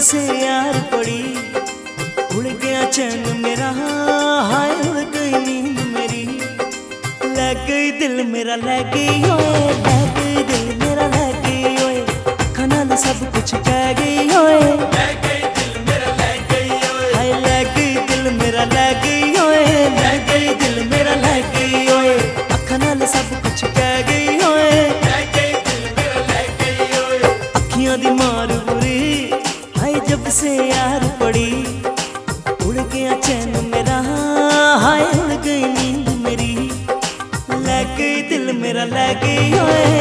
से यार पड़ी। उड़ गया चैन मेरा, हाय उड़ गई नींद मेरी। लग गई दिल मेरा लग गई ओए लग गई दिल मेरा लग गई ओए। खनाल सब यार पड़ी उड़ गया चैन मेरा हाय उड़ गई नींद मेरी लग गई दिल मेरा लग गई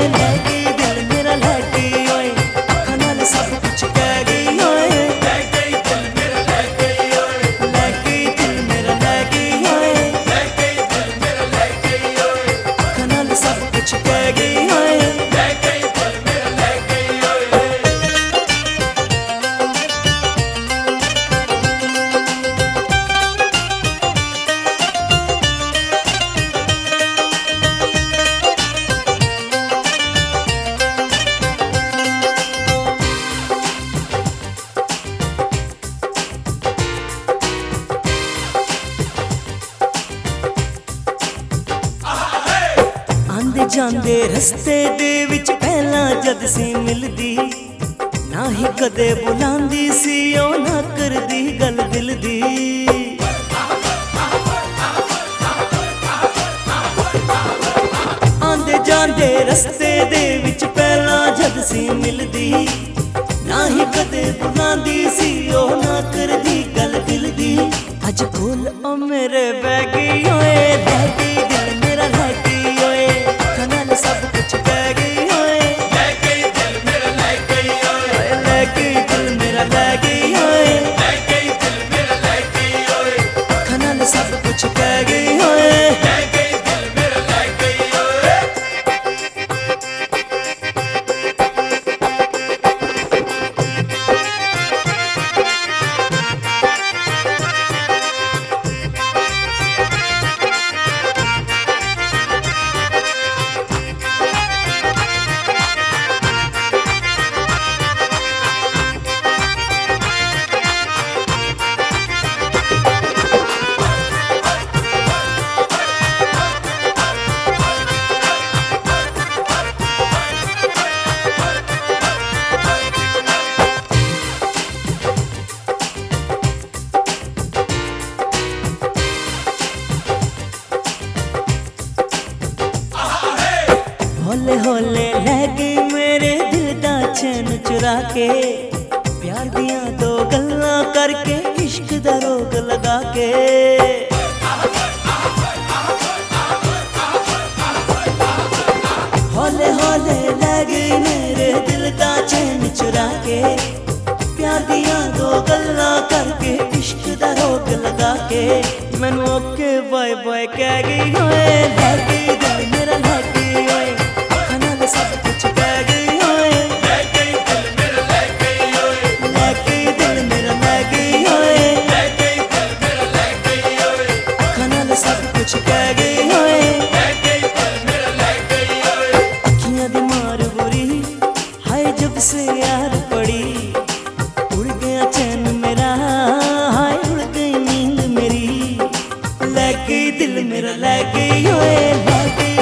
ਜਾਂਦੇ ਰਸਤੇ ਦੇ ਵਿੱਚ ਪਹਿਲਾਂ ਜਦ ਸੀ ਮਿਲਦੀ, ਨਾ ਹੀ ਕਦੇ ਬੁਲਾਉਂਦੀ ਸੀ, ਉਹ ਨਾ ਕਰਦੀ ਗੱਲ ਦਿਲ ਦੀ। ਚੈਨ ਚੁਰਾ ਕੇ ਪਿਆਰ ਦੀਆਂ ਦੋ ਗੱਲਾਂ ਕਰਕੇ ਇਸ਼ਕ ਦਾ ਰੋਗ ਲਗਾ ਕੇ ਹੌਲੇ ਹੌਲੇ ਲੈ ਗਈ ਮੇਰੇ ਦਿਲ ਦਾ ਚੈਨ ਚੁਰਾ ਕੇ ਪਿਆਰ ਦੀਆਂ ਦੋ ਗੱਲਾਂ ਕਰਕੇ ਇਸ਼ਕ ਦਾ ਰੋਗ ਲਗਾ ਕੇ ਮੈਨੂੰ ਓਕੇ ਬਾਏ ਬਾਏ ਕਹਿ ਗਈ ਓਏ ਲੈ ਗਈ ਦਿਲ कुछ कह गई होए। अखियाँ दी मार बुरी, हाय जब से यार पड़ी। उड़ गया चैन मेरा, हाय उड़ गई नींद मेरी। लग गई दिल मेरा लग गई होए लग गई